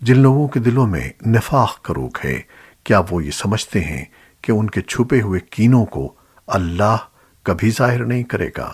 جن لوگوں کے دلوں میں نفاق کا روگ ہے، کیا وہ یہ سمجھتے ہیں کہ ان کے چھپے ہوئے کینوں کو اللہ کبھی ظاہر نہیں کرے گا؟